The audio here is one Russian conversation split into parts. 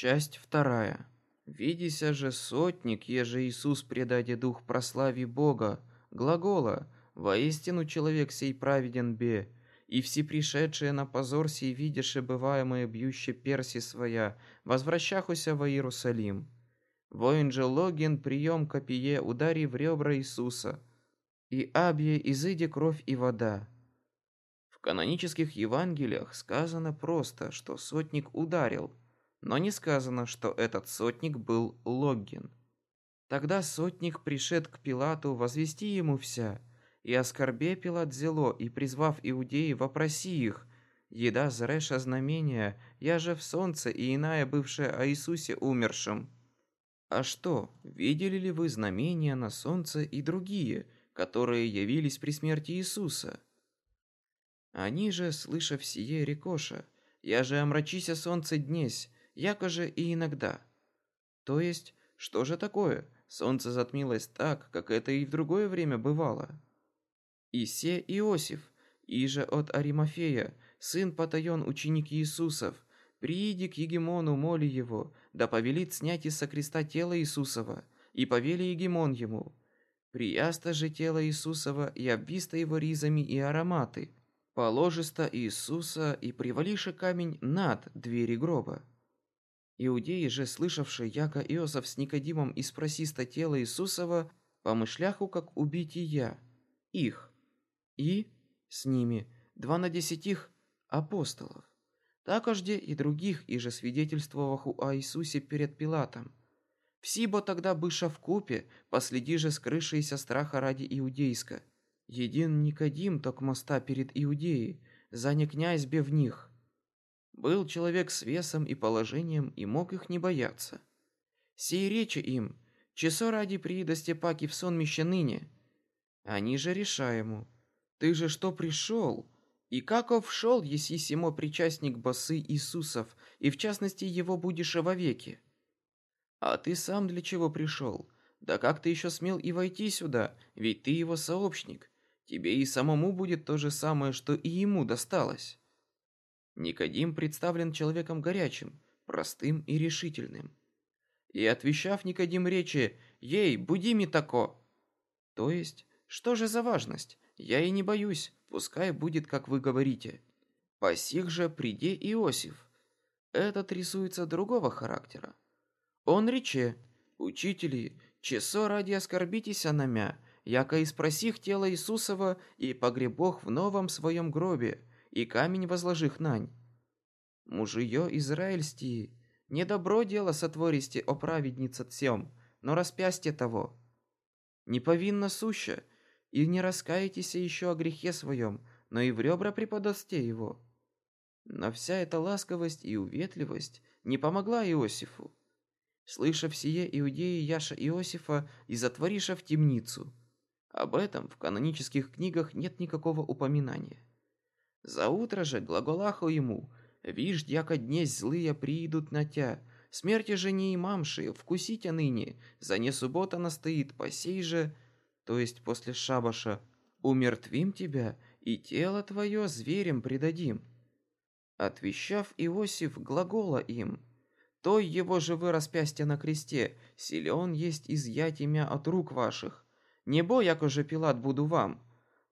Часть вторая. Видися же сотник, еже Иисус предаде дух прослави Бога, глагола, воистину человек сей праведен бе, и все пришедшие на позор сей видяше бываемое бьюще перси своя, возвращахуся во Иерусалим. Воин же Логин прием копие удари в ребра Иисуса, и абье изыди кровь и вода. В канонических Евангелиях сказано просто, что сотник ударил, но не сказано, что этот сотник был Логин. Тогда сотник пришед к Пилату возвести ему вся, и оскорбе Пилат зело, и призвав иудеи, вопроси их, еда зреша знамения, я же в солнце и иная бывшая о Иисусе умершем. А что, видели ли вы знамения на солнце и другие, которые явились при смерти Иисуса? Они же, слышав сие, рекоша, я же омрачися солнце днесь, якоже и иногда. То есть, что же такое? Солнце затмилось так, как это и в другое время бывало. И се Иосиф, и же от Аримафея, сын Патайон, ученик Иисусов, прииди к Егемону, моли его, да повелит снять из со креста тело Иисусова, и повели Егемон ему. Прияста же тело Иисусова и обвиста его ризами и ароматы, положиста Иисуса и привалише камень над двери гроба. Иудеи же, слышавшие, яко Иосиф с Никодимом и спросиста тела Иисусова, помышляху, как убить и я, их, и с ними два на десятих апостолов, такожде и других, и же свидетельствоваху о Иисусе перед Пилатом. Всибо тогда быша в купе, последи же скрывшиеся страха ради иудейска. Един Никодим ток моста перед Иудеей, за князь бе в них, был человек с весом и положением и мог их не бояться. Сей речи им, часо ради приида Степаки в сонмище ныне. Они же решаему, ты же что пришел? И каков шел, еси симо причастник басы Иисусов, и в частности его будешь вовеки? А ты сам для чего пришел? Да как ты еще смел и войти сюда, ведь ты его сообщник. Тебе и самому будет то же самое, что и ему досталось. Никодим представлен человеком горячим, простым и решительным. И отвечав Никодим речи «Ей, буди ми тако!» То есть, что же за важность? Я и не боюсь, пускай будет, как вы говорите. По сих же приде Иосиф. Этот рисуется другого характера. Он рече, учители, чесо ради оскорбитеся на мя, яко и спросих тело Иисусова и погребох в новом своем гробе, и камень возложих нань. Мужиё израильстии, не добро дело сотвористи о праведница тсем, но распястье того. Не повинно суща, и не раскаетесь еще о грехе своем, но и в ребра преподасте его. Но вся эта ласковость и уветливость не помогла Иосифу. Слышав сие, иудеи Яша Иосифа и затвориша в темницу. Об этом в канонических книгах нет никакого упоминания. За утро же глаголаху ему, «Вишь, яко днесь злые приидут на тя, смерти же не имамши, вкусите ныне, за не суббота настоит, по сей же, то есть после шабаша, умертвим тебя, и тело твое зверем предадим». Отвещав Иосиф глагола им, «То его же вы распястья на кресте, силен есть изъять имя от рук ваших. Не бо, яко Пилат буду вам,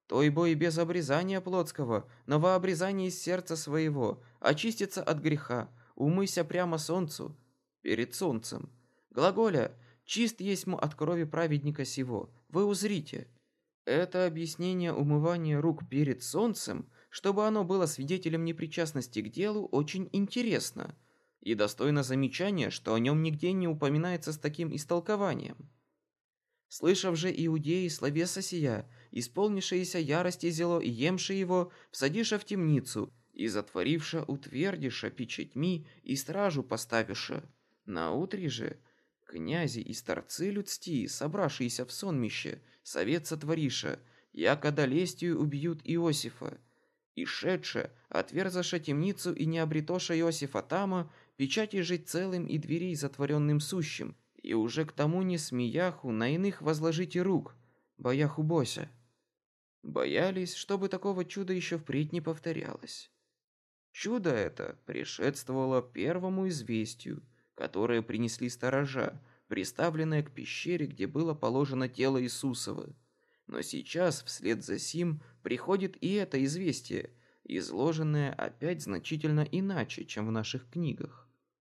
то и бой без обрезания плотского, но во обрезании сердца своего, очиститься от греха, умыся прямо солнцу, перед солнцем. Глаголя, чист есть му от крови праведника сего, вы узрите. Это объяснение умывания рук перед солнцем, чтобы оно было свидетелем непричастности к делу, очень интересно и достойно замечания, что о нем нигде не упоминается с таким истолкованием. Слышав же иудеи словеса сия, исполнившиеся ярости зело и емши его, всадиша в темницу, и затворивша утвердиша печатьми и стражу поставиша. На утре же князи и старцы людсти, собравшиеся в сонмище, совет сотвориша, яко долестию убьют Иосифа. И шедше, отверзаша темницу и не обретоша Иосифа тама, печати жить целым и дверей затворенным сущим, и уже к тому не смеяху на иных возложите рук, бояху бося. Боялись, чтобы такого чуда еще впредь не повторялось. Чудо это предшествовало первому известию, которые принесли сторожа, приставленные к пещере, где было положено тело Иисусова. Но сейчас, вслед за сим, приходит и это известие, изложенное опять значительно иначе, чем в наших книгах.